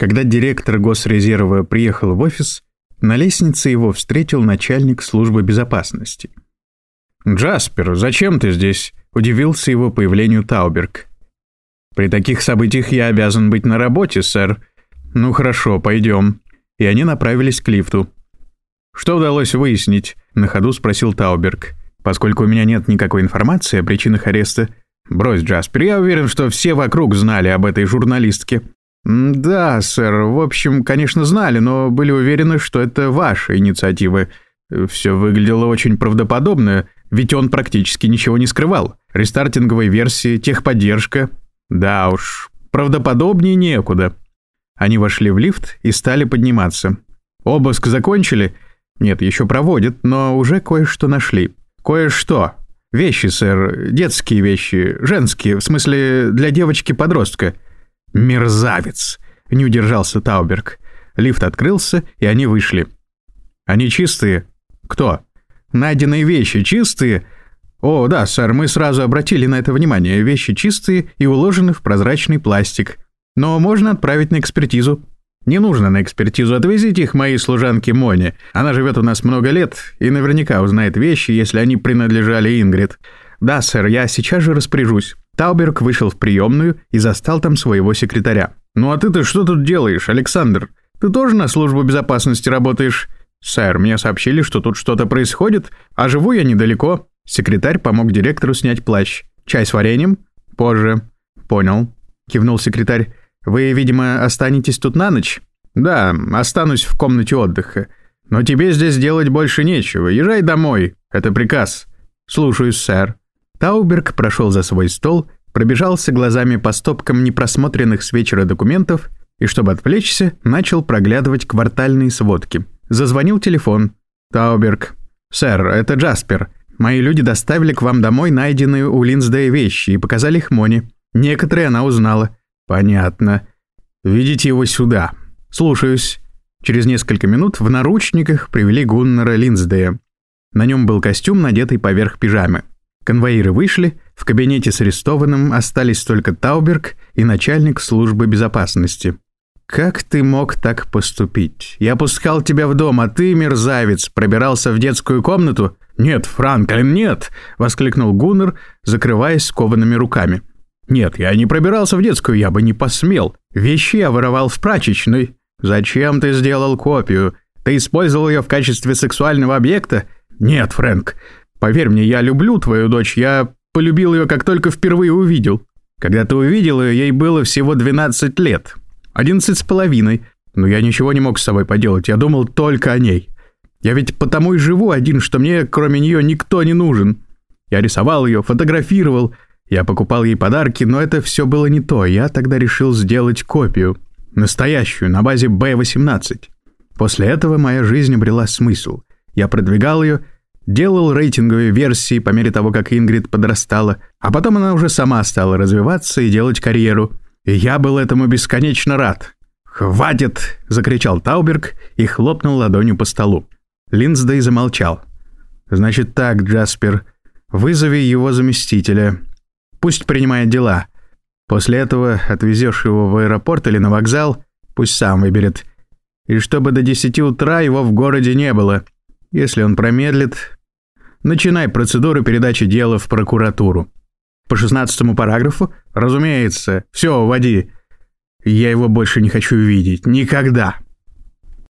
Когда директор Госрезерва приехал в офис, на лестнице его встретил начальник службы безопасности. «Джаспер, зачем ты здесь?» – удивился его появлению Тауберг. «При таких событиях я обязан быть на работе, сэр. Ну хорошо, пойдем». И они направились к лифту. «Что удалось выяснить?» – на ходу спросил Тауберг. «Поскольку у меня нет никакой информации о причинах ареста...» «Брось, Джаспер, я уверен, что все вокруг знали об этой журналистке». «Да, сэр, в общем, конечно, знали, но были уверены, что это ваша инициатива. Все выглядело очень правдоподобно, ведь он практически ничего не скрывал. Рестартинговой версии, техподдержка. Да уж, правдоподобнее некуда». Они вошли в лифт и стали подниматься. «Обыск закончили?» «Нет, еще проводят, но уже кое-что нашли». «Кое-что?» «Вещи, сэр, детские вещи, женские, в смысле для девочки-подростка». «Мерзавец!» — не удержался Тауберг. Лифт открылся, и они вышли. «Они чистые?» «Кто?» «Найденные вещи чистые?» «О, да, сэр, мы сразу обратили на это внимание. Вещи чистые и уложены в прозрачный пластик. Но можно отправить на экспертизу». «Не нужно на экспертизу. Отвезите их моей служанке Моне. Она живет у нас много лет и наверняка узнает вещи, если они принадлежали Ингрид». «Да, сэр, я сейчас же распоряжусь». Тауберг вышел в приемную и застал там своего секретаря. «Ну а ты-то что тут делаешь, Александр? Ты тоже на службу безопасности работаешь?» «Сэр, мне сообщили, что тут что-то происходит, а живу я недалеко». Секретарь помог директору снять плащ. «Чай с вареньем?» «Позже». «Понял», — кивнул секретарь. «Вы, видимо, останетесь тут на ночь?» «Да, останусь в комнате отдыха. Но тебе здесь делать больше нечего. Езжай домой. Это приказ». «Слушаюсь, сэр». Тауберг прошел за свой стол, пробежался глазами по стопкам непросмотренных с вечера документов и, чтобы отвлечься, начал проглядывать квартальные сводки. Зазвонил телефон. «Тауберг». «Сэр, это Джаспер. Мои люди доставили к вам домой найденные у Линсдея вещи и показали их Моне. Некоторые она узнала». «Понятно. Видите его сюда». «Слушаюсь». Через несколько минут в наручниках привели Гуннера Линсдея. На нем был костюм, надетый поверх пижамы. Конвоиры вышли, в кабинете с арестованным остались только Тауберг и начальник службы безопасности. «Как ты мог так поступить? Я пускал тебя в дом, а ты, мерзавец, пробирался в детскую комнату?» «Нет, Франклин, нет!» — воскликнул Гуннер, закрываясь скованными руками. «Нет, я не пробирался в детскую, я бы не посмел. Вещи я воровал в прачечной. Зачем ты сделал копию? Ты использовал ее в качестве сексуального объекта?» «Нет, Фрэнк, Поверь мне, я люблю твою дочь, я полюбил ее, как только впервые увидел. Когда ты увидел ее, ей было всего 12 лет. 11 с половиной. Но я ничего не мог с собой поделать, я думал только о ней. Я ведь потому и живу один, что мне, кроме нее, никто не нужен. Я рисовал ее, фотографировал, я покупал ей подарки, но это все было не то. Я тогда решил сделать копию. Настоящую, на базе B-18. После этого моя жизнь обрела смысл. Я продвигал ее делал рейтинговые версии по мере того, как Ингрид подрастала, а потом она уже сама стала развиваться и делать карьеру. И я был этому бесконечно рад. «Хватит!» – закричал Тауберг и хлопнул ладонью по столу. Линсдей замолчал. «Значит так, Джаспер, вызови его заместителя. Пусть принимает дела. После этого отвезешь его в аэропорт или на вокзал, пусть сам выберет. И чтобы до десяти утра его в городе не было. Если он промедлит, начинай процедуру передачи дела в прокуратуру. По шестнадцатому параграфу? Разумеется. Все, вводи. Я его больше не хочу видеть. Никогда.